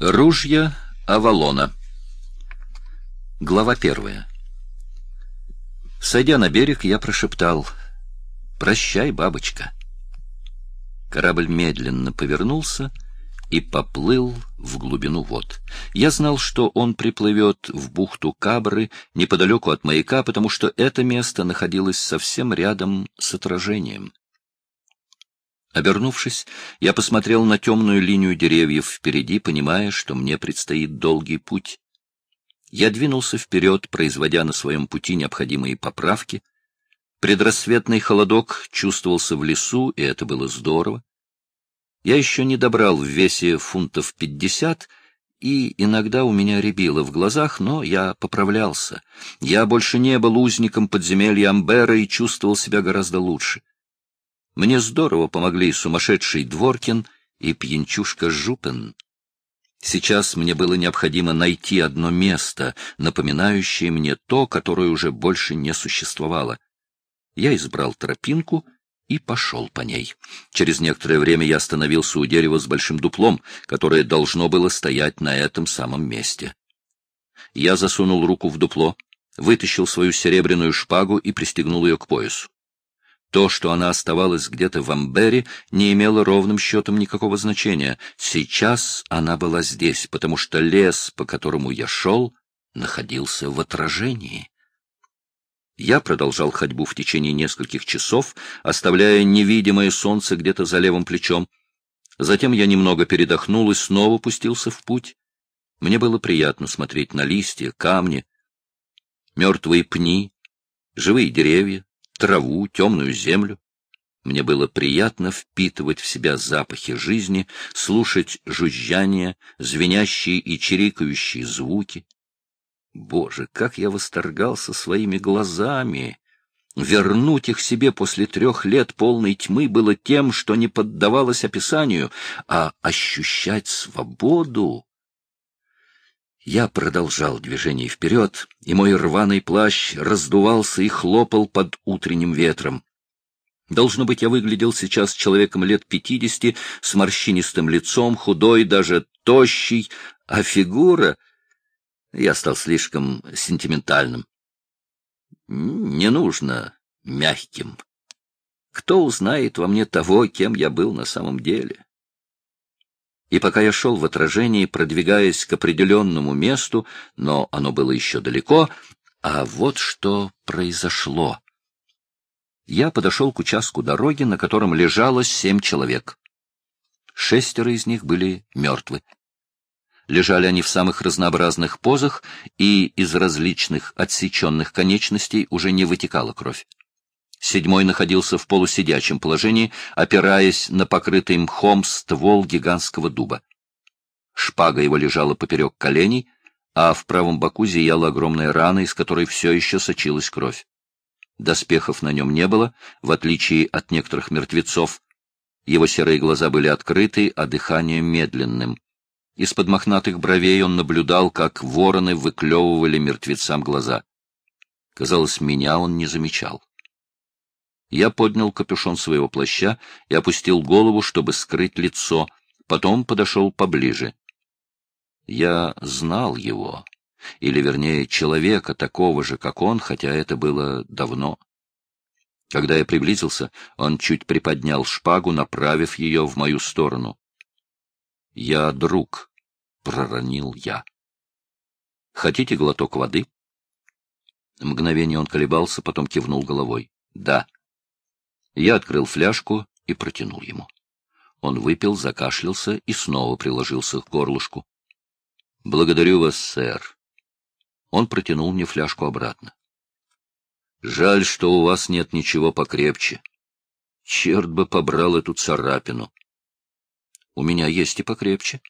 Ружья Авалона Глава первая Сойдя на берег, я прошептал «Прощай, бабочка». Корабль медленно повернулся и поплыл в глубину вод. Я знал, что он приплывет в бухту Кабры неподалеку от маяка, потому что это место находилось совсем рядом с отражением. Обернувшись, я посмотрел на темную линию деревьев впереди, понимая, что мне предстоит долгий путь. Я двинулся вперед, производя на своем пути необходимые поправки. Предрассветный холодок чувствовался в лесу, и это было здорово. Я еще не добрал в весе фунтов пятьдесят, и иногда у меня рябило в глазах, но я поправлялся. Я больше не был узником подземелья Амбера и чувствовал себя гораздо лучше. Мне здорово помогли сумасшедший Дворкин и пьянчушка Жупен. Сейчас мне было необходимо найти одно место, напоминающее мне то, которое уже больше не существовало. Я избрал тропинку и пошел по ней. Через некоторое время я остановился у дерева с большим дуплом, которое должно было стоять на этом самом месте. Я засунул руку в дупло, вытащил свою серебряную шпагу и пристегнул ее к поясу. То, что она оставалась где-то в Амбере, не имело ровным счетом никакого значения. Сейчас она была здесь, потому что лес, по которому я шел, находился в отражении. Я продолжал ходьбу в течение нескольких часов, оставляя невидимое солнце где-то за левым плечом. Затем я немного передохнул и снова пустился в путь. Мне было приятно смотреть на листья, камни, мертвые пни, живые деревья, траву, темную землю. Мне было приятно впитывать в себя запахи жизни, слушать жужжание, звенящие и чирикающие звуки. Боже, как я восторгался своими глазами! Вернуть их себе после трех лет полной тьмы было тем, что не поддавалось описанию, а ощущать свободу я продолжал движение вперед, и мой рваный плащ раздувался и хлопал под утренним ветром. Должно быть, я выглядел сейчас человеком лет пятидесяти, с морщинистым лицом, худой, даже тощий, а фигура... Я стал слишком сентиментальным. Не нужно мягким. Кто узнает во мне того, кем я был на самом деле? И пока я шел в отражении, продвигаясь к определенному месту, но оно было еще далеко, а вот что произошло. Я подошел к участку дороги, на котором лежало семь человек. Шестеро из них были мертвы. Лежали они в самых разнообразных позах, и из различных отсеченных конечностей уже не вытекала кровь. Седьмой находился в полусидячем положении, опираясь на покрытый мхом ствол гигантского дуба. Шпага его лежала поперек коленей, а в правом боку зияла огромная рана, из которой все еще сочилась кровь. Доспехов на нем не было, в отличие от некоторых мертвецов. Его серые глаза были открыты, а дыхание медленным. Из-под мохнатых бровей он наблюдал, как вороны выклевывали мертвецам глаза. Казалось, меня он не замечал. Я поднял капюшон своего плаща и опустил голову, чтобы скрыть лицо, потом подошел поближе. Я знал его, или, вернее, человека такого же, как он, хотя это было давно. Когда я приблизился, он чуть приподнял шпагу, направив ее в мою сторону. — Я друг, — проронил я. — Хотите глоток воды? Мгновение он колебался, потом кивнул головой. — Да. — я открыл фляжку и протянул ему. Он выпил, закашлялся и снова приложился к горлышку. — Благодарю вас, сэр. Он протянул мне фляжку обратно. — Жаль, что у вас нет ничего покрепче. Черт бы побрал эту царапину. — У меня есть и покрепче,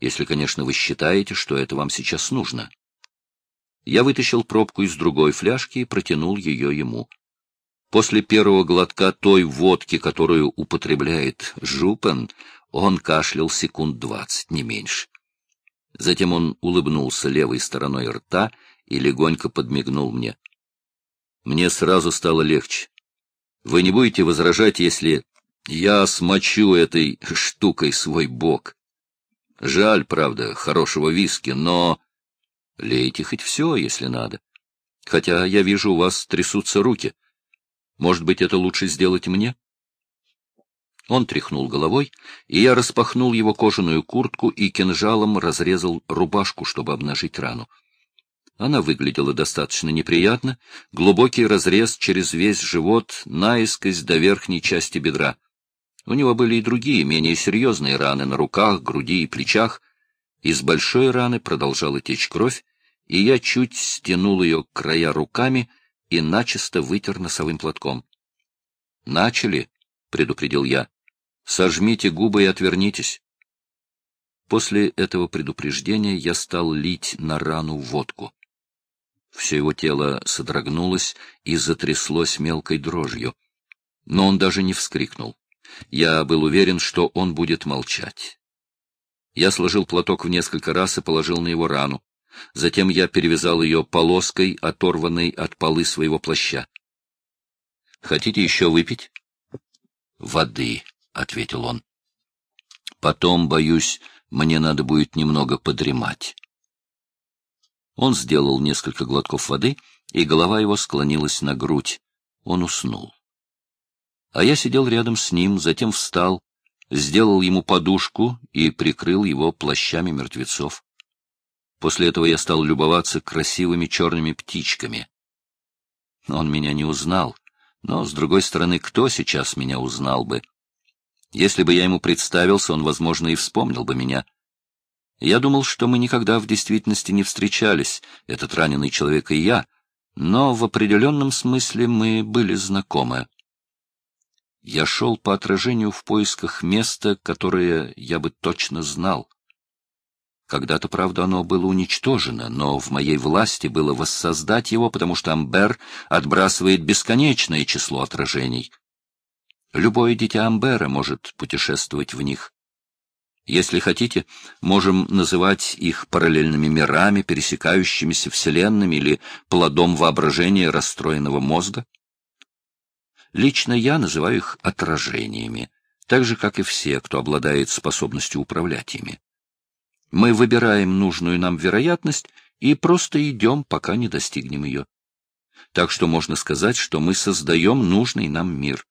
если, конечно, вы считаете, что это вам сейчас нужно. Я вытащил пробку из другой фляжки и протянул ее ему. После первого глотка той водки, которую употребляет Жупен, он кашлял секунд двадцать, не меньше. Затем он улыбнулся левой стороной рта и легонько подмигнул мне. Мне сразу стало легче. Вы не будете возражать, если я смочу этой штукой свой бок? Жаль, правда, хорошего виски, но... Лейте хоть все, если надо. Хотя я вижу, у вас трясутся руки. Может быть, это лучше сделать мне? Он тряхнул головой, и я распахнул его кожаную куртку и кинжалом разрезал рубашку, чтобы обнажить рану. Она выглядела достаточно неприятно, глубокий разрез через весь живот, наискось до верхней части бедра. У него были и другие, менее серьезные раны на руках, груди и плечах. Из большой раны продолжала течь кровь, и я чуть стянул ее края руками и начисто вытер носовым платком. «Начали», — предупредил я. «Сожмите губы и отвернитесь». После этого предупреждения я стал лить на рану водку. Все его тело содрогнулось и затряслось мелкой дрожью. Но он даже не вскрикнул. Я был уверен, что он будет молчать. Я сложил платок в несколько раз и положил на его рану. Затем я перевязал ее полоской, оторванной от полы своего плаща. — Хотите еще выпить? — Воды, — ответил он. — Потом, боюсь, мне надо будет немного подремать. Он сделал несколько глотков воды, и голова его склонилась на грудь. Он уснул. А я сидел рядом с ним, затем встал, сделал ему подушку и прикрыл его плащами мертвецов. После этого я стал любоваться красивыми черными птичками. Он меня не узнал, но, с другой стороны, кто сейчас меня узнал бы? Если бы я ему представился, он, возможно, и вспомнил бы меня. Я думал, что мы никогда в действительности не встречались, этот раненый человек и я, но в определенном смысле мы были знакомы. Я шел по отражению в поисках места, которое я бы точно знал. Когда-то, правда, оно было уничтожено, но в моей власти было воссоздать его, потому что Амбер отбрасывает бесконечное число отражений. Любое дитя Амбера может путешествовать в них. Если хотите, можем называть их параллельными мирами, пересекающимися вселенными или плодом воображения расстроенного мозга. Лично я называю их отражениями, так же, как и все, кто обладает способностью управлять ими. Мы выбираем нужную нам вероятность и просто идем, пока не достигнем ее. Так что можно сказать, что мы создаем нужный нам мир.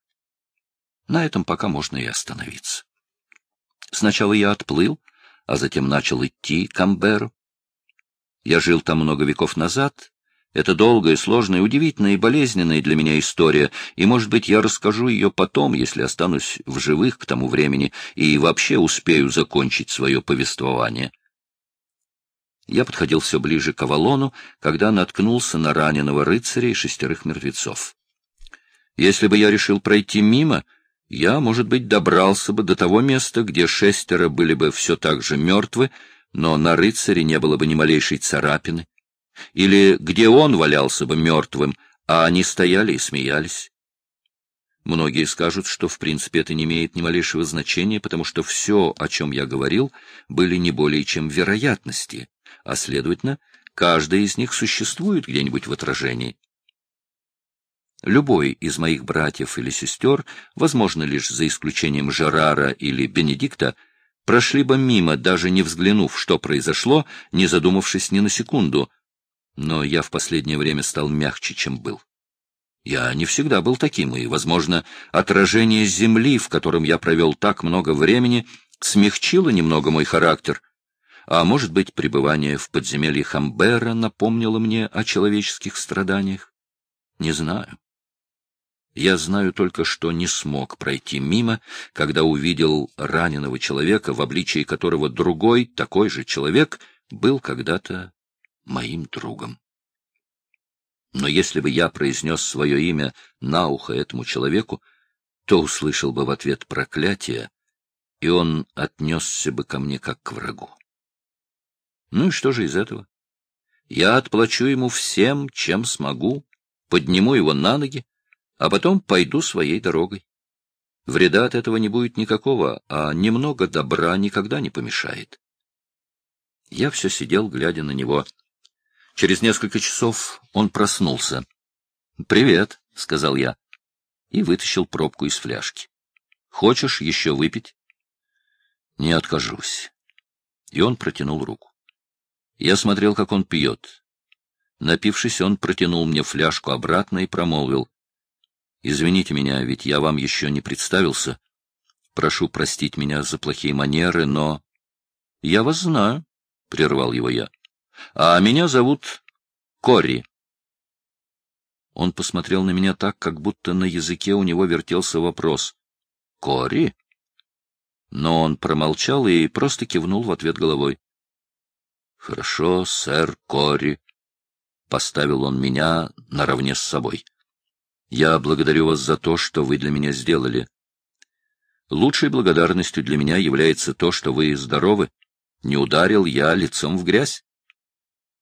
На этом пока можно и остановиться. Сначала я отплыл, а затем начал идти к Амберу. Я жил там много веков назад. Это долгая, сложная, удивительная и болезненная для меня история, и, может быть, я расскажу ее потом, если останусь в живых к тому времени и вообще успею закончить свое повествование. Я подходил все ближе к Авалону, когда наткнулся на раненого рыцаря и шестерых мертвецов. Если бы я решил пройти мимо, я, может быть, добрался бы до того места, где шестеро были бы все так же мертвы, но на рыцаре не было бы ни малейшей царапины, или где он валялся бы мертвым, а они стояли и смеялись. Многие скажут, что в принципе это не имеет ни малейшего значения, потому что все, о чем я говорил, были не более чем вероятности, а, следовательно, каждая из них существует где-нибудь в отражении. Любой из моих братьев или сестер, возможно, лишь за исключением Жерара или Бенедикта, прошли бы мимо, даже не взглянув, что произошло, не задумавшись ни на секунду. Но я в последнее время стал мягче, чем был. Я не всегда был таким, и, возможно, отражение земли, в котором я провел так много времени, смягчило немного мой характер. А может быть, пребывание в подземелье Хамбера напомнило мне о человеческих страданиях? Не знаю. Я знаю только, что не смог пройти мимо, когда увидел раненого человека, в обличии которого другой, такой же человек, был когда-то моим другом. Но если бы я произнес свое имя на ухо этому человеку, то услышал бы в ответ проклятие, и он отнесся бы ко мне как к врагу. Ну и что же из этого? Я отплачу ему всем, чем смогу, подниму его на ноги, а потом пойду своей дорогой. Вреда от этого не будет никакого, а немного добра никогда не помешает. Я все сидел, глядя на него. Через несколько часов он проснулся. — Привет, — сказал я, и вытащил пробку из фляжки. — Хочешь еще выпить? — Не откажусь. И он протянул руку. Я смотрел, как он пьет. Напившись, он протянул мне фляжку обратно и промолвил. — Извините меня, ведь я вам еще не представился. Прошу простить меня за плохие манеры, но... — Я вас знаю, — прервал его я. — А меня зовут Кори. Он посмотрел на меня так, как будто на языке у него вертелся вопрос. — Кори? Но он промолчал и просто кивнул в ответ головой. — Хорошо, сэр Кори. Поставил он меня наравне с собой. Я благодарю вас за то, что вы для меня сделали. Лучшей благодарностью для меня является то, что вы здоровы. Не ударил я лицом в грязь.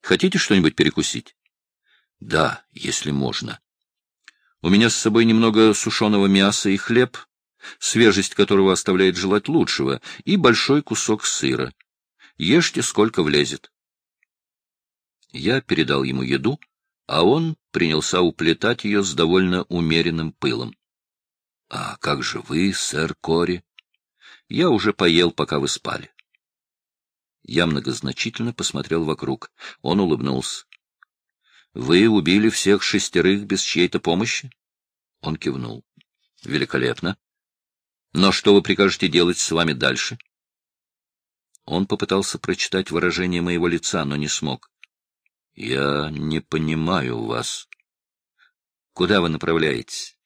Хотите что-нибудь перекусить? Да, если можно. У меня с собой немного сушеного мяса и хлеб, свежесть которого оставляет желать лучшего, и большой кусок сыра. Ешьте, сколько влезет. Я передал ему еду, а он принялся уплетать ее с довольно умеренным пылом. — А как же вы, сэр Кори? — Я уже поел, пока вы спали. Я многозначительно посмотрел вокруг. Он улыбнулся. — Вы убили всех шестерых без чьей-то помощи? Он кивнул. — Великолепно. Но что вы прикажете делать с вами дальше? Он попытался прочитать выражение моего лица, но не смог. — Я не понимаю вас. — Куда вы направляетесь?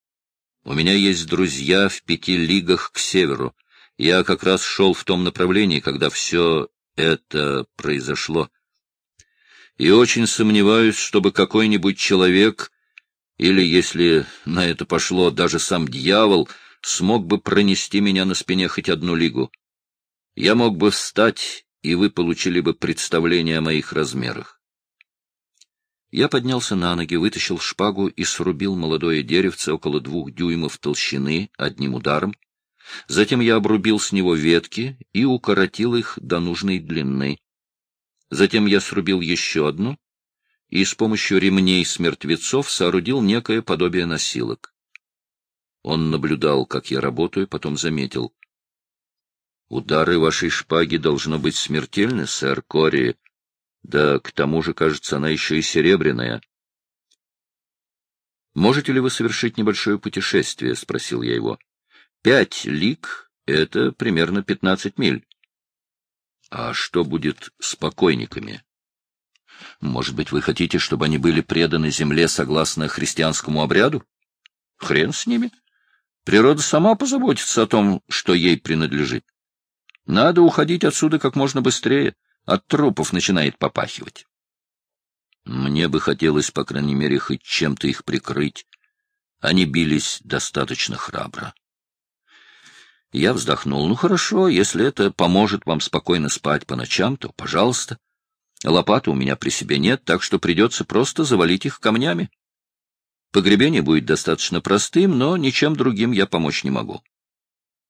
— У меня есть друзья в пяти лигах к северу. Я как раз шел в том направлении, когда все это произошло. И очень сомневаюсь, чтобы какой-нибудь человек, или, если на это пошло, даже сам дьявол, смог бы пронести меня на спине хоть одну лигу. Я мог бы встать, и вы получили бы представление о моих размерах. Я поднялся на ноги, вытащил шпагу и срубил молодое деревце около двух дюймов толщины одним ударом. Затем я обрубил с него ветки и укоротил их до нужной длины. Затем я срубил еще одну и с помощью ремней с мертвецов соорудил некое подобие носилок. Он наблюдал, как я работаю, потом заметил. — Удары вашей шпаги должно быть смертельны, сэр Кори, да к тому же, кажется, она еще и серебряная. «Можете ли вы совершить небольшое путешествие?» — спросил я его. «Пять лиг — это примерно пятнадцать миль». «А что будет с покойниками?» «Может быть, вы хотите, чтобы они были преданы земле согласно христианскому обряду?» «Хрен с ними. Природа сама позаботится о том, что ей принадлежит. Надо уходить отсюда как можно быстрее». От трупов начинает попахивать. Мне бы хотелось, по крайней мере, хоть чем-то их прикрыть. Они бились достаточно храбро. Я вздохнул. Ну, хорошо, если это поможет вам спокойно спать по ночам, то пожалуйста. Лопаты у меня при себе нет, так что придется просто завалить их камнями. Погребение будет достаточно простым, но ничем другим я помочь не могу.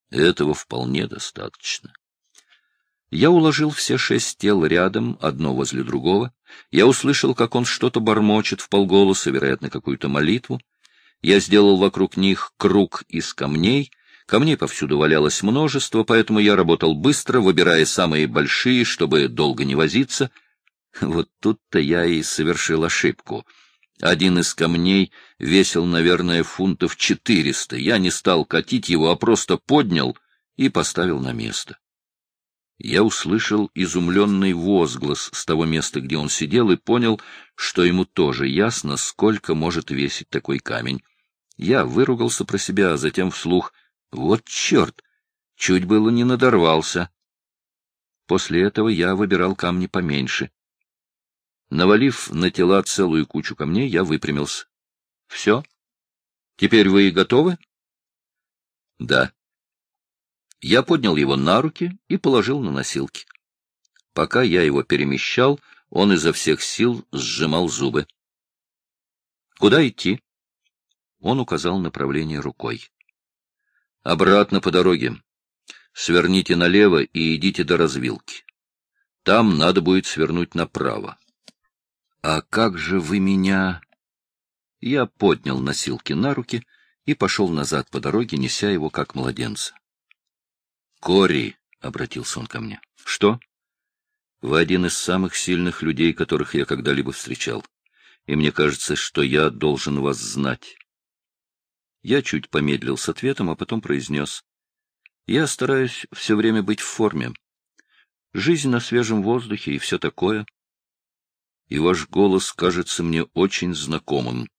Этого вполне достаточно. Я уложил все шесть тел рядом, одно возле другого. Я услышал, как он что-то бормочет в полголоса, вероятно, какую-то молитву. Я сделал вокруг них круг из камней. Камней повсюду валялось множество, поэтому я работал быстро, выбирая самые большие, чтобы долго не возиться. Вот тут-то я и совершил ошибку. Один из камней весил, наверное, фунтов четыреста. Я не стал катить его, а просто поднял и поставил на место я услышал изумленный возглас с того места, где он сидел, и понял, что ему тоже ясно, сколько может весить такой камень. Я выругался про себя, а затем вслух. Вот черт! Чуть было не надорвался. После этого я выбирал камни поменьше. Навалив на тела целую кучу камней, я выпрямился. — Все? Теперь вы готовы? — Да. Я поднял его на руки и положил на носилки. Пока я его перемещал, он изо всех сил сжимал зубы. — Куда идти? Он указал направление рукой. — Обратно по дороге. Сверните налево и идите до развилки. Там надо будет свернуть направо. — А как же вы меня... Я поднял носилки на руки и пошел назад по дороге, неся его как младенца. Кори, — обратился он ко мне. — Что? Вы один из самых сильных людей, которых я когда-либо встречал, и мне кажется, что я должен вас знать. Я чуть помедлил с ответом, а потом произнес. Я стараюсь все время быть в форме. Жизнь на свежем воздухе и все такое. И ваш голос кажется мне очень знакомым.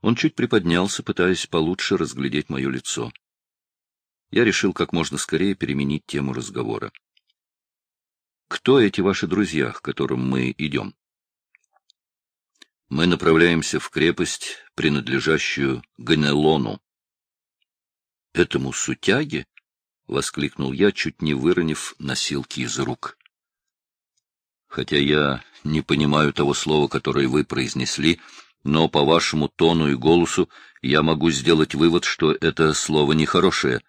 Он чуть приподнялся, пытаясь получше разглядеть мое лицо. Я решил как можно скорее переменить тему разговора. «Кто эти ваши друзья, к которым мы идем?» «Мы направляемся в крепость, принадлежащую Ганелону». «Этому сутяге?» — воскликнул я, чуть не выронив носилки из рук. «Хотя я не понимаю того слова, которое вы произнесли, но по вашему тону и голосу я могу сделать вывод, что это слово нехорошее.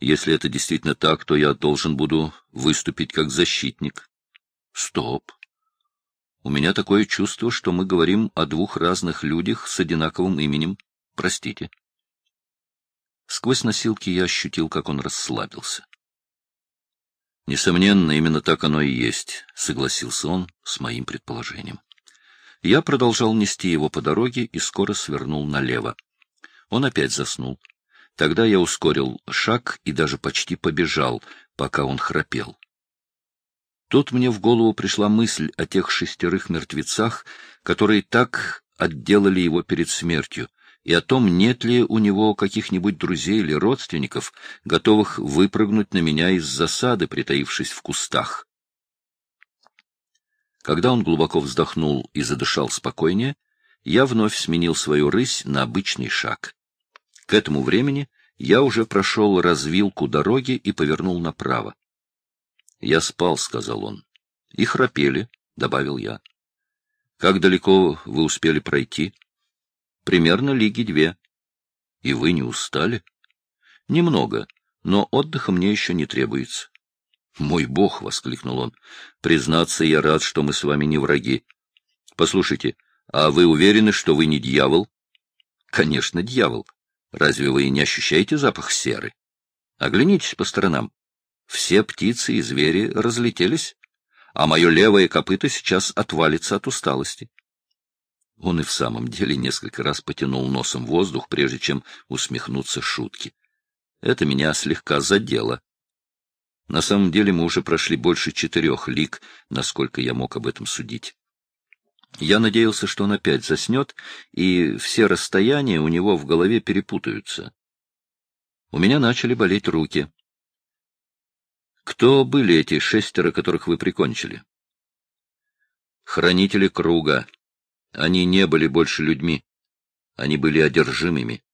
Если это действительно так, то я должен буду выступить как защитник. Стоп. У меня такое чувство, что мы говорим о двух разных людях с одинаковым именем. Простите. Сквозь носилки я ощутил, как он расслабился. Несомненно, именно так оно и есть, согласился он с моим предположением. Я продолжал нести его по дороге и скоро свернул налево. Он опять заснул. Тогда я ускорил шаг и даже почти побежал, пока он храпел. Тут мне в голову пришла мысль о тех шестерых мертвецах, которые так отделали его перед смертью, и о том, нет ли у него каких-нибудь друзей или родственников, готовых выпрыгнуть на меня из засады, притаившись в кустах. Когда он глубоко вздохнул и задышал спокойнее, я вновь сменил свою рысь на обычный шаг. К этому времени я уже прошел развилку дороги и повернул направо. — Я спал, — сказал он. — И храпели, — добавил я. — Как далеко вы успели пройти? — Примерно лиги две. — И вы не устали? — Немного, но отдыха мне еще не требуется. «Мой бог!» — воскликнул он. «Признаться, я рад, что мы с вами не враги. Послушайте, а вы уверены, что вы не дьявол?» «Конечно, дьявол. Разве вы не ощущаете запах серы? Оглянитесь по сторонам. Все птицы и звери разлетелись, а мое левое копыто сейчас отвалится от усталости». Он и в самом деле несколько раз потянул носом воздух, прежде чем усмехнуться шутки. Это меня слегка задело. На самом деле мы уже прошли больше четырех лиг, насколько я мог об этом судить. Я надеялся, что он опять заснет, и все расстояния у него в голове перепутаются. У меня начали болеть руки. Кто были эти шестеро, которых вы прикончили? Хранители круга. Они не были больше людьми. Они были одержимыми.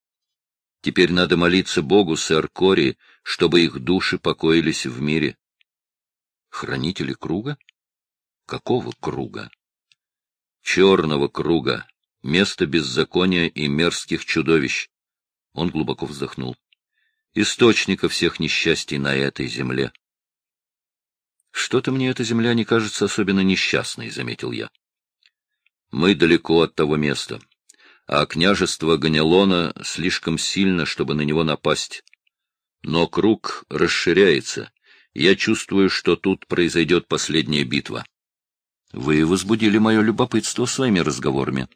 Теперь надо молиться Богу, сэр Кори, чтобы их души покоились в мире. Хранители круга? Какого круга? Черного круга, место беззакония и мерзких чудовищ. Он глубоко вздохнул. Источника всех несчастий на этой земле. Что-то мне эта земля не кажется особенно несчастной, — заметил я. Мы далеко от того места, а княжество Ганелона слишком сильно, чтобы на него напасть. Но круг расширяется. Я чувствую, что тут произойдет последняя битва. Вы возбудили мое любопытство своими разговорами.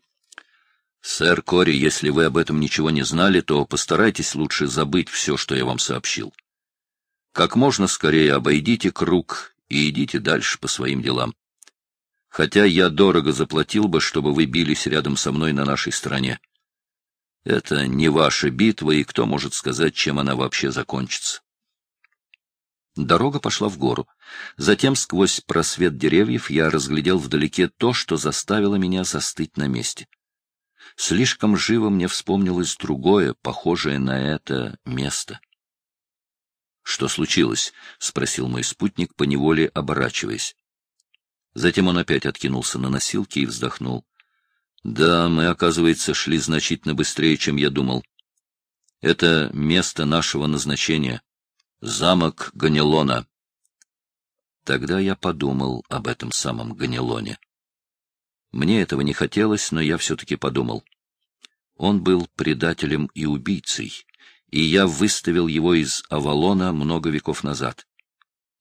Сэр Кори, если вы об этом ничего не знали, то постарайтесь лучше забыть все, что я вам сообщил. Как можно скорее обойдите круг и идите дальше по своим делам. Хотя я дорого заплатил бы, чтобы вы бились рядом со мной на нашей стороне. Это не ваша битва, и кто может сказать, чем она вообще закончится? Дорога пошла в гору. Затем сквозь просвет деревьев я разглядел вдалеке то, что заставило меня застыть на месте. Слишком живо мне вспомнилось другое, похожее на это место. — Что случилось? — спросил мой спутник, поневоле оборачиваясь. Затем он опять откинулся на носилки и вздохнул. Да, мы, оказывается, шли значительно быстрее, чем я думал. Это место нашего назначения. Замок Ганелона. Тогда я подумал об этом самом Ганелоне. Мне этого не хотелось, но я все-таки подумал. Он был предателем и убийцей, и я выставил его из Авалона много веков назад.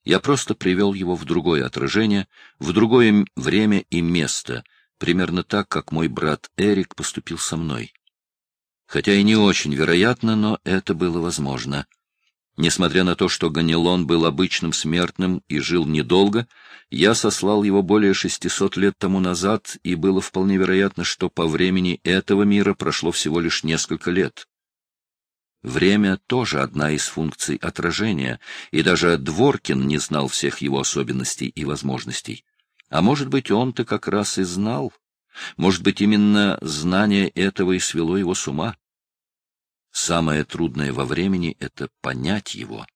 Я просто привел его в другое отражение, в другое время и место, примерно так, как мой брат Эрик поступил со мной. Хотя и не очень вероятно, но это было возможно. Несмотря на то, что Ганилон был обычным смертным и жил недолго, я сослал его более шестисот лет тому назад, и было вполне вероятно, что по времени этого мира прошло всего лишь несколько лет. Время тоже одна из функций отражения, и даже Дворкин не знал всех его особенностей и возможностей. А может быть, он-то как раз и знал. Может быть, именно знание этого и свело его с ума. Самое трудное во времени — это понять его.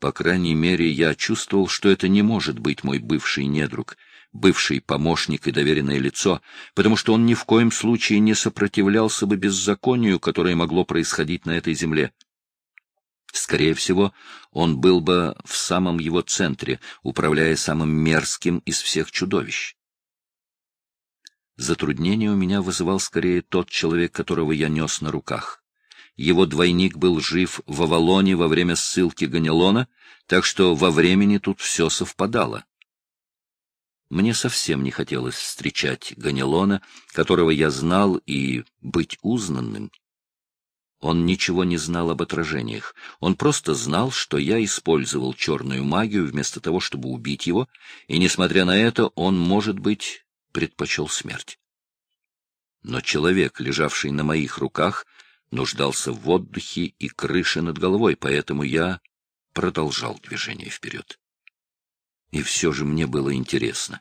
По крайней мере, я чувствовал, что это не может быть мой бывший недруг, бывший помощник и доверенное лицо, потому что он ни в коем случае не сопротивлялся бы беззаконию, которое могло происходить на этой земле. Скорее всего, он был бы в самом его центре, управляя самым мерзким из всех чудовищ. Затруднение у меня вызывал скорее тот человек, которого я нес на руках. Его двойник был жив в Авалоне во время ссылки Ганелона, так что во времени тут все совпадало. Мне совсем не хотелось встречать Ганелона, которого я знал, и быть узнанным. Он ничего не знал об отражениях. Он просто знал, что я использовал черную магию вместо того, чтобы убить его, и, несмотря на это, он, может быть, предпочел смерть. Но человек, лежавший на моих руках, нуждался в отдыхе и крыше над головой, поэтому я продолжал движение вперед. И все же мне было интересно.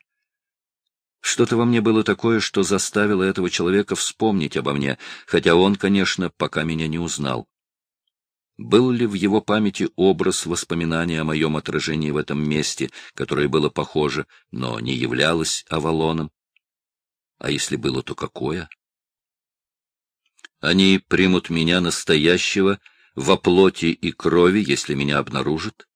Что-то во мне было такое, что заставило этого человека вспомнить обо мне, хотя он, конечно, пока меня не узнал. Был ли в его памяти образ воспоминания о моем отражении в этом месте, которое было похоже, но не являлось Авалоном? А если было, то какое? Они примут меня настоящего во плоти и крови, если меня обнаружат.